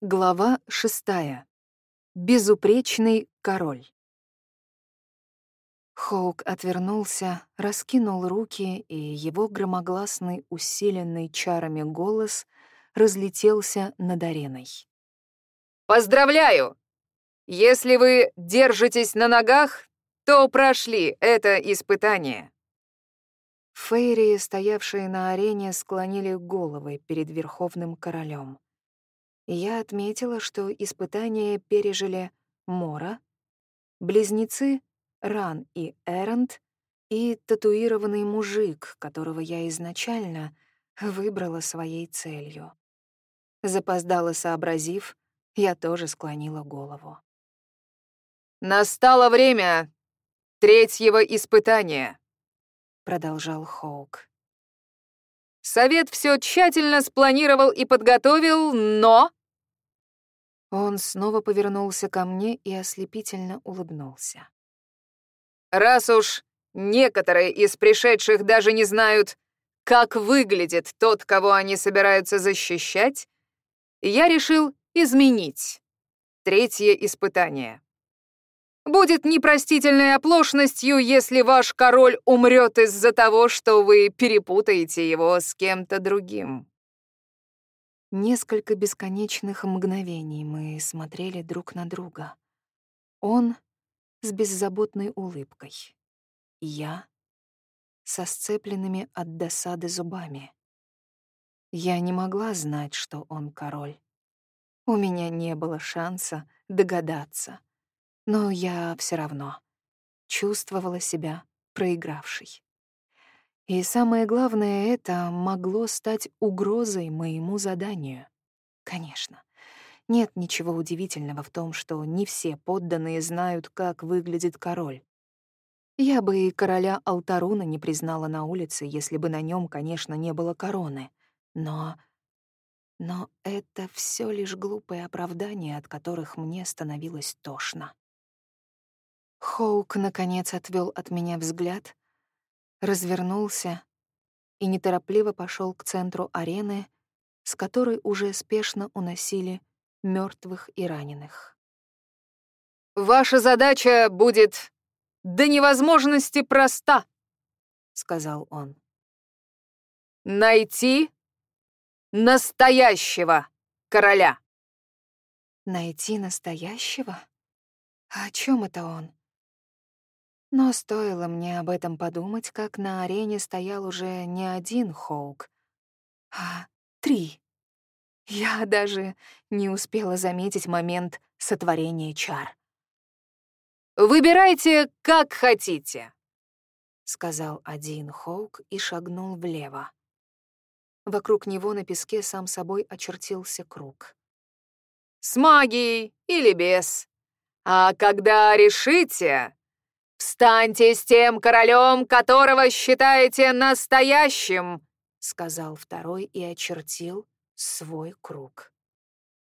Глава шестая. Безупречный король. Хоук отвернулся, раскинул руки, и его громогласный, усиленный чарами голос разлетелся над ареной. «Поздравляю! Если вы держитесь на ногах, то прошли это испытание». Фейри, стоявшие на арене, склонили головы перед Верховным Королем. Я отметила, что испытания пережили Мора, близнецы Ран и Эрент и татуированный мужик, которого я изначально выбрала своей целью. Запоздало сообразив, я тоже склонила голову. «Настало время третьего испытания», — продолжал Хоук. «Совет все тщательно спланировал и подготовил, но он снова повернулся ко мне и ослепительно улыбнулся. «Раз уж некоторые из пришедших даже не знают, как выглядит тот, кого они собираются защищать, я решил изменить третье испытание. Будет непростительной оплошностью, если ваш король умрет из-за того, что вы перепутаете его с кем-то другим. Несколько бесконечных мгновений мы смотрели друг на друга. Он с беззаботной улыбкой. Я со сцепленными от досады зубами. Я не могла знать, что он король. У меня не было шанса догадаться. Но я все равно чувствовала себя проигравшей. И самое главное, это могло стать угрозой моему заданию. Конечно. Нет ничего удивительного в том, что не все подданные знают, как выглядит король. Я бы и короля Алтаруна не признала на улице, если бы на нем, конечно, не было короны. Но... Но это все лишь глупые оправдания, от которых мне становилось тошно. Хоук, наконец, отвел от меня взгляд, развернулся и неторопливо пошел к центру арены, с которой уже спешно уносили мертвых и раненых. «Ваша задача будет до невозможности проста», — сказал он. «Найти настоящего короля». «Найти настоящего? А о чем это он?» Но стоило мне об этом подумать, как на арене стоял уже не один Хоук, а три. Я даже не успела заметить момент сотворения чар. «Выбирайте, как хотите», — сказал один Хоук и шагнул влево. Вокруг него на песке сам собой очертился круг. «С магией или без. А когда решите, «Встаньте с тем королем, которого считаете настоящим», — сказал второй и очертил свой круг.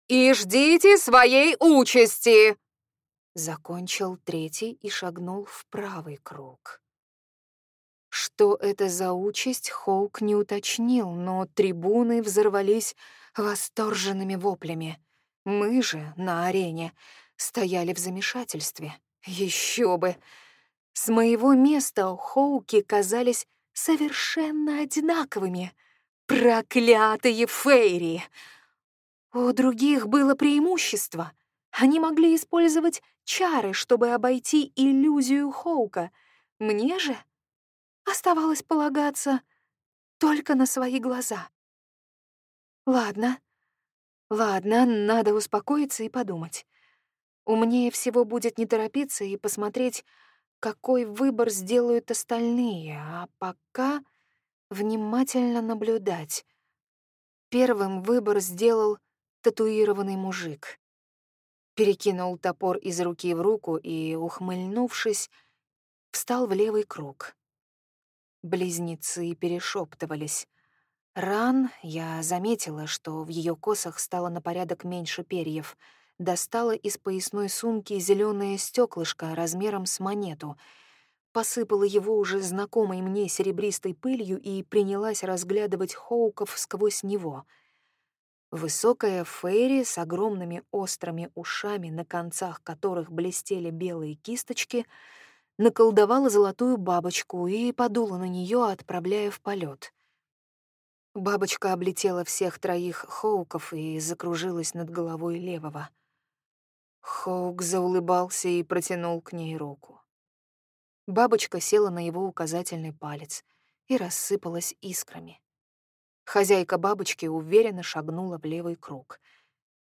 «И ждите своей участи», — закончил третий и шагнул в правый круг. Что это за участь, Хоук не уточнил, но трибуны взорвались восторженными воплями. Мы же на арене стояли в замешательстве. Еще бы! С моего места Хоуки казались совершенно одинаковыми. Проклятые Фейри! У других было преимущество. Они могли использовать чары, чтобы обойти иллюзию Хоука. Мне же оставалось полагаться только на свои глаза. Ладно, ладно, надо успокоиться и подумать. Умнее всего будет не торопиться и посмотреть, какой выбор сделают остальные, а пока внимательно наблюдать. Первым выбор сделал татуированный мужик. Перекинул топор из руки в руку и, ухмыльнувшись, встал в левый круг. Близнецы перешептывались. Ран я заметила, что в ее косах стало на порядок меньше перьев — достала из поясной сумки зеленое стеклышко размером с монету, посыпала его уже знакомой мне серебристой пылью и принялась разглядывать Хоуков сквозь него. Высокая Фейри с огромными острыми ушами, на концах которых блестели белые кисточки, наколдовала золотую бабочку и подула на нее, отправляя в полет. Бабочка облетела всех троих Хоуков и закружилась над головой левого. Хоук заулыбался и протянул к ней руку. Бабочка села на его указательный палец и рассыпалась искрами. Хозяйка бабочки уверенно шагнула в левый круг.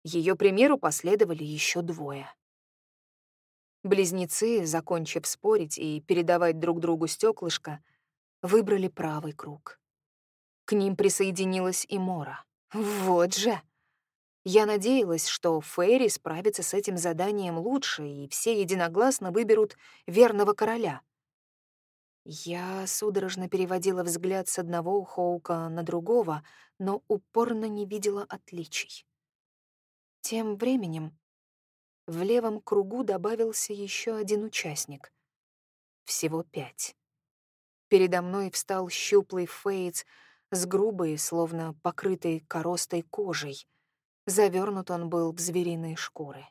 Ее примеру последовали еще двое. Близнецы, закончив спорить и передавать друг другу стеклышко, выбрали правый круг. К ним присоединилась и Мора. Вот же! Я надеялась, что Фейри справится с этим заданием лучше, и все единогласно выберут верного короля. Я судорожно переводила взгляд с одного Хоука на другого, но упорно не видела отличий. Тем временем в левом кругу добавился еще один участник. Всего пять. Передо мной встал щуплый Фейтс с грубой, словно покрытой коростой кожей. Завернут он был в звериные шкуры.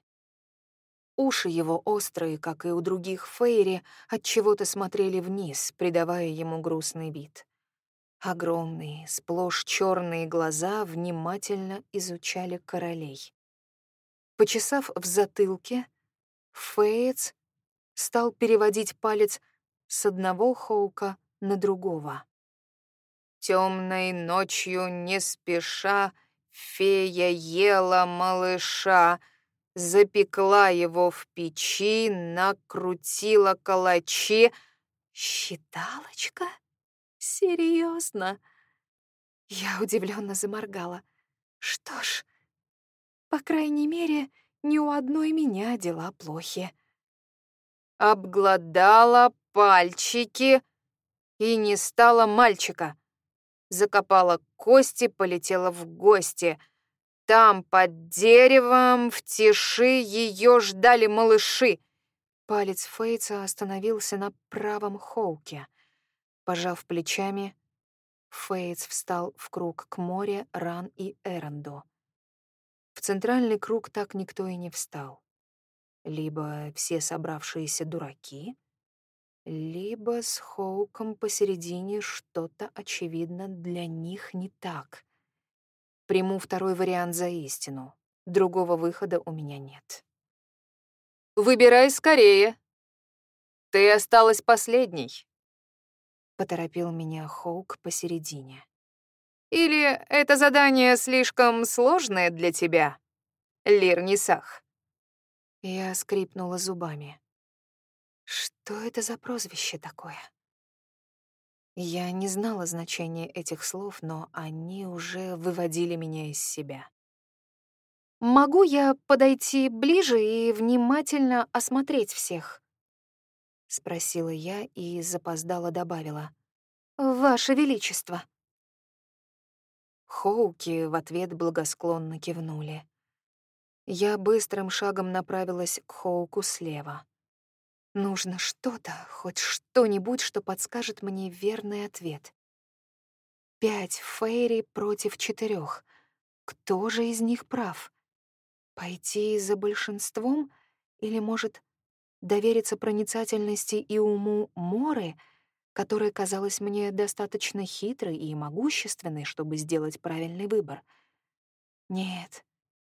Уши его острые, как и у других Фейри, от чего то смотрели вниз, придавая ему грустный вид. Огромные, сплошь черные глаза внимательно изучали королей. Почесав в затылке, Феец стал переводить палец с одного Хоука на другого. Темной ночью не спеша фея ела малыша, запекла его в печи, накрутила калачи. Считалочка? Серьезно? Я удивленно заморгала. Что ж, по крайней мере, ни у одной меня дела плохи. Обглодала пальчики и не стала мальчика. Закопала кости, полетела в гости. Там, под деревом, в тиши ее ждали малыши. Палец Фейца остановился на правом холке. Пожав плечами, Фейтс встал в круг к море, Ран и Эранду. В центральный круг так никто и не встал. Либо все собравшиеся дураки, либо с Хоуком посередине что-то, очевидно, для них не так. Приму второй вариант за истину. Другого выхода у меня нет. «Выбирай скорее. Ты осталась последней», — поторопил меня Хоук посередине. Или это задание слишком сложное для тебя, Лирнисах?» Я скрипнула зубами. Что это за прозвище такое? Я не знала значения этих слов, но они уже выводили меня из себя. «Могу я подойти ближе и внимательно осмотреть всех?» — спросила я и запоздала добавила. «Ваше Величество». Хоуки в ответ благосклонно кивнули. Я быстрым шагом направилась к Хоуку слева. Нужно что-то, хоть что-нибудь, что подскажет мне верный ответ. Пять Фейри против четырех. Кто же из них прав? Пойти за большинством или, может, довериться проницательности и уму Моры — которая казалась мне достаточно хитрой и могущественной, чтобы сделать правильный выбор. Нет,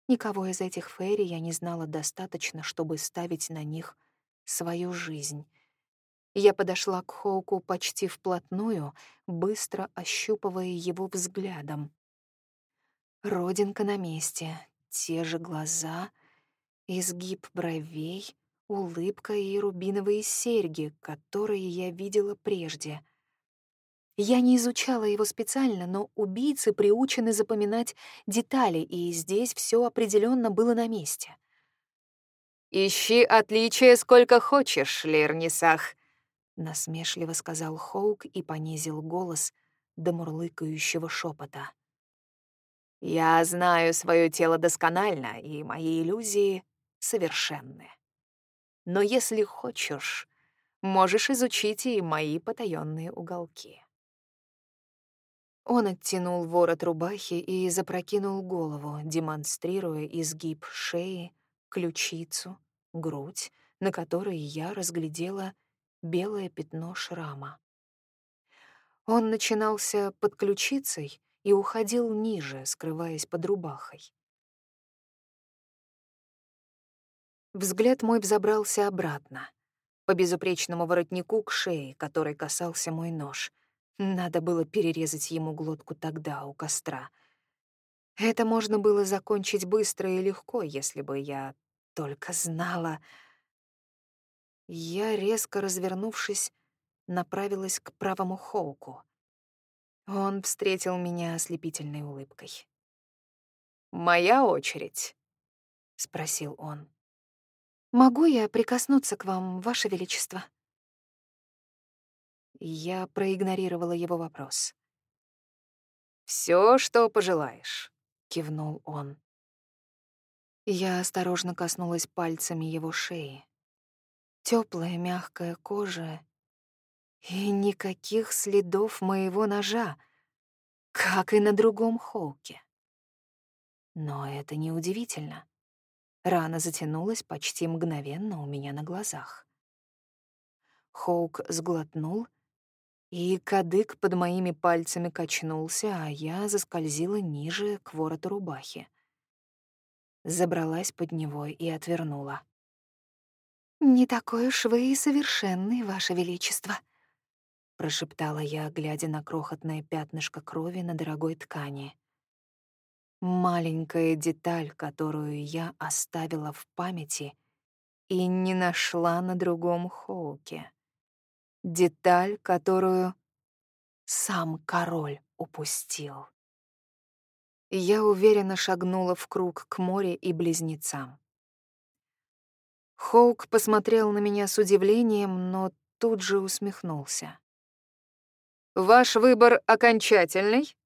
никого из этих фейри я не знала достаточно, чтобы ставить на них свою жизнь. Я подошла к Хоуку почти вплотную, быстро ощупывая его взглядом. Родинка на месте, те же глаза, изгиб бровей — улыбка и рубиновые серьги, которые я видела прежде. Я не изучала его специально, но убийцы приучены запоминать детали, и здесь все определенно было на месте. «Ищи отличия сколько хочешь, Лернисах», — насмешливо сказал Хоук и понизил голос до мурлыкающего шепота. «Я знаю свое тело досконально, и мои иллюзии совершенны но если хочешь, можешь изучить и мои потаенные уголки. Он оттянул ворот рубахи и запрокинул голову, демонстрируя изгиб шеи, ключицу, грудь, на которой я разглядела белое пятно шрама. Он начинался под ключицей и уходил ниже, скрываясь под рубахой. Взгляд мой взобрался обратно, по безупречному воротнику к шее, которой касался мой нож. Надо было перерезать ему глотку тогда, у костра. Это можно было закончить быстро и легко, если бы я только знала. Я, резко развернувшись, направилась к правому Хоуку. Он встретил меня ослепительной улыбкой. «Моя очередь?» — спросил он. «Могу я прикоснуться к вам, Ваше Величество?» Я проигнорировала его вопрос. Все, что пожелаешь», — кивнул он. Я осторожно коснулась пальцами его шеи. Теплая мягкая кожа и никаких следов моего ножа, как и на другом холке. Но это неудивительно. Рана затянулась почти мгновенно у меня на глазах. Хоук сглотнул, и кадык под моими пальцами качнулся, а я заскользила ниже к вороту рубахи. Забралась под него и отвернула. «Не такой уж вы и совершенный, Ваше Величество», — прошептала я, глядя на крохотное пятнышко крови на дорогой ткани. Маленькая деталь, которую я оставила в памяти и не нашла на другом Хоуке. Деталь, которую сам король упустил. Я уверенно шагнула в круг к морю и близнецам. Хоук посмотрел на меня с удивлением, но тут же усмехнулся. «Ваш выбор окончательный?»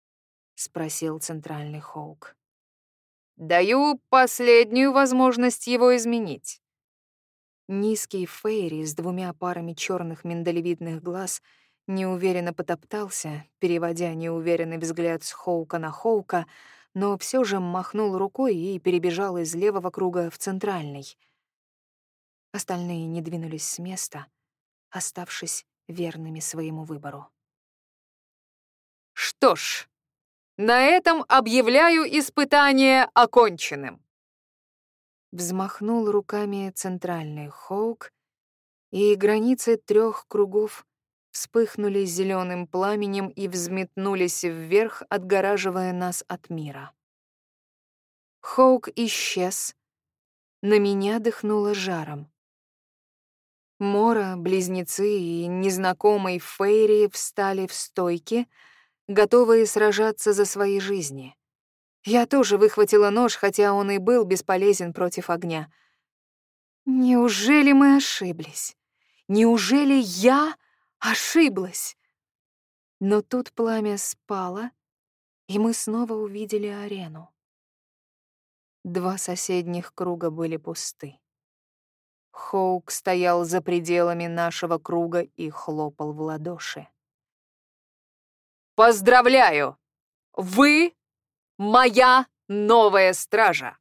— спросил центральный Хоук. «Даю последнюю возможность его изменить». Низкий Фейри с двумя парами черных миндалевидных глаз неуверенно потоптался, переводя неуверенный взгляд с Хоука на Хоука, но все же махнул рукой и перебежал из левого круга в центральный. Остальные не двинулись с места, оставшись верными своему выбору. «Что ж», на этом объявляю испытание оконченным. Взмахнул руками центральный Хоук, и границы трех кругов вспыхнули зеленым пламенем и взметнулись вверх, отгораживая нас от мира. Хоук исчез. На меня дыхнуло жаром. Мора, близнецы и незнакомый Фейри встали в стойке — готовые сражаться за свои жизни. Я тоже выхватила нож, хотя он и был бесполезен против огня. Неужели мы ошиблись? Неужели я ошиблась? Но тут пламя спало, и мы снова увидели арену. Два соседних круга были пусты. Хоук стоял за пределами нашего круга и хлопал в ладоши. Поздравляю! Вы — моя новая стража!»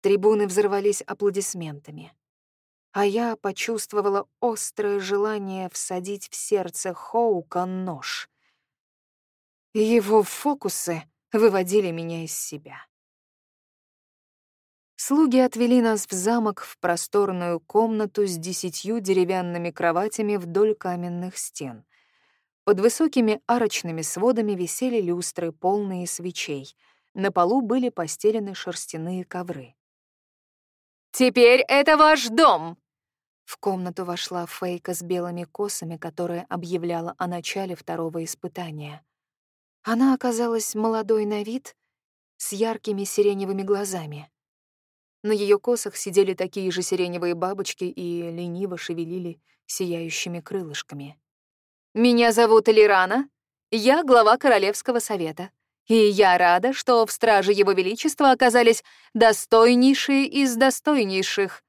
Трибуны взорвались аплодисментами, а я почувствовала острое желание всадить в сердце Хоука нож. Его фокусы выводили меня из себя. Слуги отвели нас в замок в просторную комнату с десятью деревянными кроватями вдоль каменных стен — под высокими арочными сводами висели люстры, полные свечей. На полу были постелены шерстяные ковры. «Теперь это ваш дом!» В комнату вошла Фейка с белыми косами, которая объявляла о начале второго испытания. Она оказалась молодой на вид, с яркими сиреневыми глазами. На ее косах сидели такие же сиреневые бабочки и лениво шевелили сияющими крылышками. Меня зовут Лирана, я глава Королевского совета, и я рада, что в страже Его Величества оказались достойнейшие из достойнейших».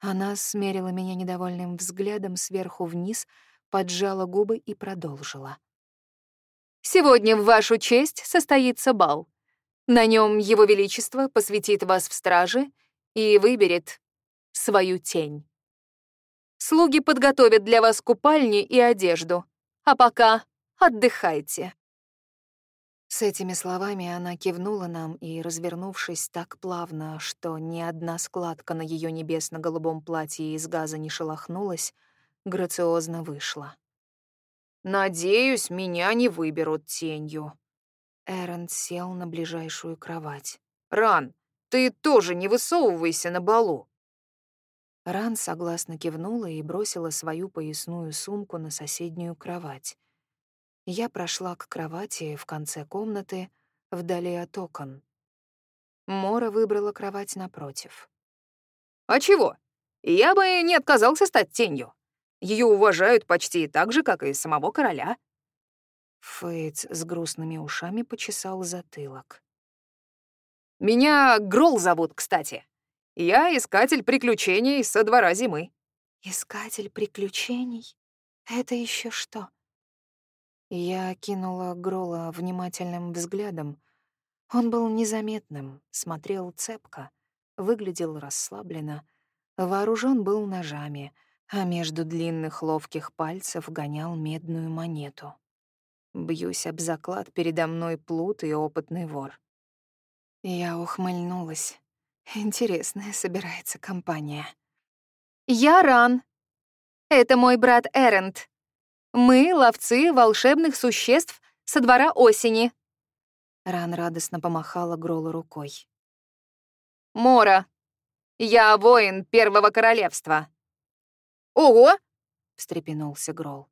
Она смерила меня недовольным взглядом сверху вниз, поджала губы и продолжила. Сегодня в вашу честь состоится бал. На нем Его Величество посвятит вас в страже и выберет свою тень. Слуги подготовят для вас купальни и одежду, а пока отдыхайте. С этими словами она кивнула нам и, развернувшись так плавно, что ни одна складка на ее небесно-голубом платье из газа не шелохнулась, грациозно вышла. «Надеюсь, меня не выберут тенью». Эрон сел на ближайшую кровать. «Ран, ты тоже не высовывайся на балу». Ран согласно кивнула и бросила свою поясную сумку на соседнюю кровать. Я прошла к кровати в конце комнаты, вдали от окон. Мора выбрала кровать напротив. «А чего? Я бы не отказался стать тенью. Ее уважают почти так же, как и самого короля». Фейтс с грустными ушами почесал затылок. «Меня Грол зовут, кстати. Я искатель приключений со двора зимы». «Искатель приключений? Это еще что?» Я кинула Грола внимательным взглядом. Он был незаметным, смотрел цепко, выглядел расслабленно, вооружен был ножами, а между длинных ловких пальцев гонял медную монету. Бьюсь об заклад, передо мной плут и опытный вор. Я ухмыльнулась. Интересная собирается компания. «Я Ран. Это мой брат Эрент. Мы — ловцы волшебных существ со двора осени». Ран радостно помахала Гролу рукой. «Мора, я воин Первого Королевства». «Ого!» — встрепенулся Грол.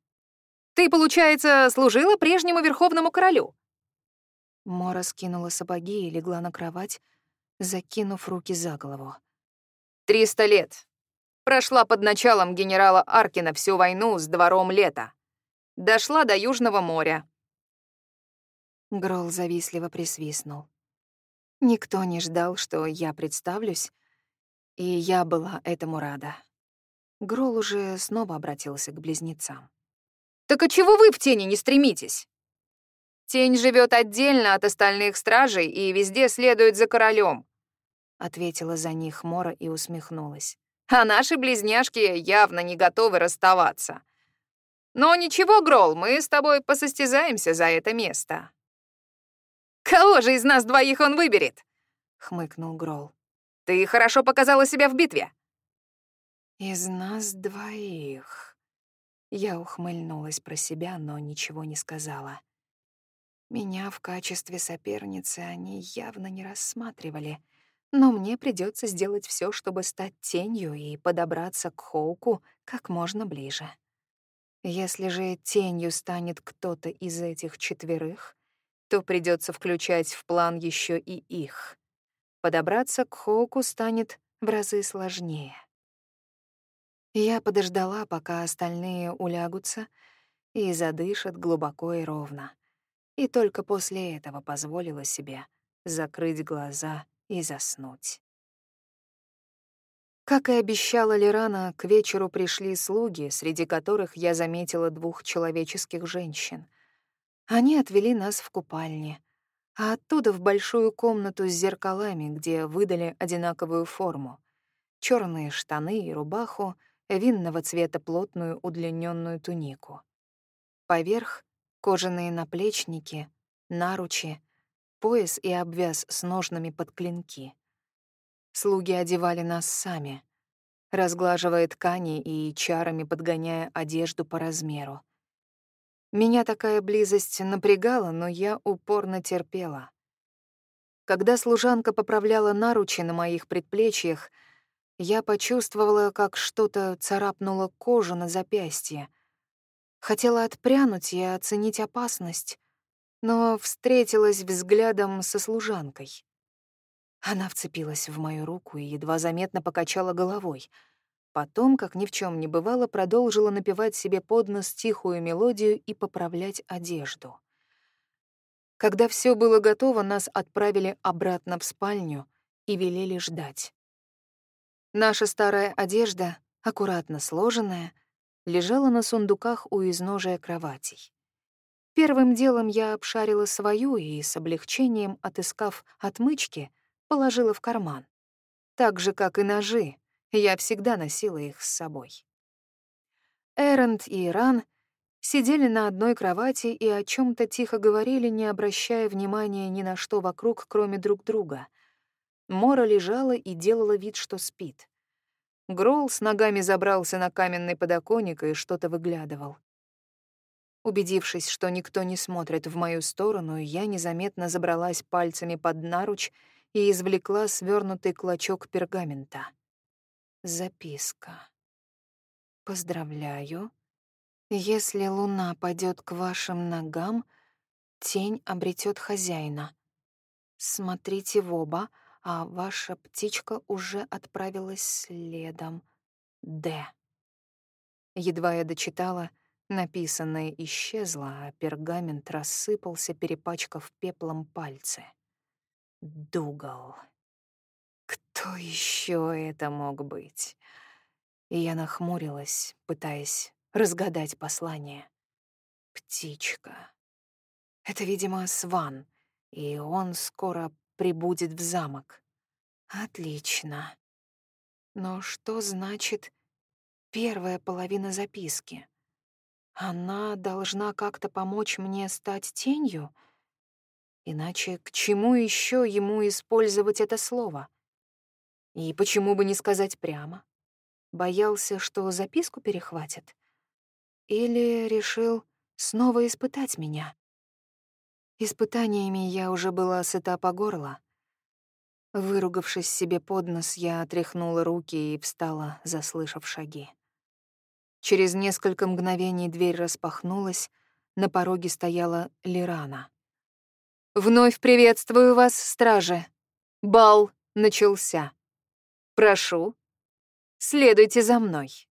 «Ты, получается, служила прежнему Верховному Королю?» Мора скинула сапоги и легла на кровать, закинув руки за голову. «Триста лет. Прошла под началом генерала Аркина всю войну с двором лета. Дошла до Южного моря. Грол завистливо присвистнул. Никто не ждал, что я представлюсь, и я была этому рада. Грол уже снова обратился к близнецам. «Так а чего вы в тени не стремитесь? Тень живет отдельно от остальных стражей и везде следует за королем», — ответила за них Мора и усмехнулась. «А наши близняшки явно не готовы расставаться. Но ничего, Грол, мы с тобой посостязаемся за это место. Кого же из нас двоих он выберет? хмыкнул Грол. Ты хорошо показала себя в битве. Из нас двоих. Я ухмыльнулась про себя, но ничего не сказала. Меня в качестве соперницы они явно не рассматривали, но мне придется сделать все, чтобы стать тенью и подобраться к Хоуку как можно ближе. Если же тенью станет кто-то из этих четверых, то придется включать в план еще и их. Подобраться к Хоуку станет в разы сложнее. Я подождала, пока остальные улягутся и задышат глубоко и ровно. И только после этого позволила себе закрыть глаза и заснуть. Как и обещала Лерана, к вечеру пришли слуги, среди которых я заметила двух человеческих женщин. Они отвели нас в купальне, а оттуда в большую комнату с зеркалами, где выдали одинаковую форму. черные штаны и рубаху, винного цвета плотную удлиненную тунику. Поверх — кожаные наплечники, наручи, пояс и обвяз с ножнами под клинки — Слуги одевали нас сами, разглаживая ткани и чарами подгоняя одежду по размеру. Меня такая близость напрягала, но я упорно терпела. Когда служанка поправляла наручи на моих предплечьях, я почувствовала, как что-то царапнуло кожу на запястье. Хотела отпрянуть и оценить опасность, но встретилась взглядом со служанкой. Она вцепилась в мою руку и едва заметно покачала головой. Потом, как ни в чем не бывало, продолжила напевать себе под нос тихую мелодию и поправлять одежду. Когда все было готово, нас отправили обратно в спальню и велели ждать. Наша старая одежда, аккуратно сложенная, лежала на сундуках у изножия кроватей. Первым делом я обшарила свою и, с облегчением отыскав отмычки, положила в карман. Так же, как и ножи, я всегда носила их с собой. Эренд и Иран сидели на одной кровати и о чем то тихо говорили, не обращая внимания ни на что вокруг, кроме друг друга. Мора лежала и делала вид, что спит. Грол с ногами забрался на каменный подоконник и что-то выглядывал. Убедившись, что никто не смотрит в мою сторону, я незаметно забралась пальцами под наруч и извлекла свернутый клочок пергамента. Записка. «Поздравляю. Если луна падет к вашим ногам, тень обретет хозяина. Смотрите в оба, а ваша птичка уже отправилась следом. Д. Едва я дочитала, написанное исчезло, а пергамент рассыпался, перепачкав пеплом пальцы. Дугал. Кто еще это мог быть? И я нахмурилась, пытаясь разгадать послание. Птичка. Это, видимо, Сван, и он скоро прибудет в замок. Отлично. Но что значит первая половина записки? Она должна как-то помочь мне стать тенью? Иначе к чему еще ему использовать это слово? И почему бы не сказать прямо? Боялся, что записку перехватит? Или решил снова испытать меня? Испытаниями я уже была сыта по горло. Выругавшись себе под нос, я отряхнула руки и встала, заслышав шаги. Через несколько мгновений дверь распахнулась, на пороге стояла Лирана. «Вновь приветствую вас, стражи. Бал начался. Прошу, следуйте за мной».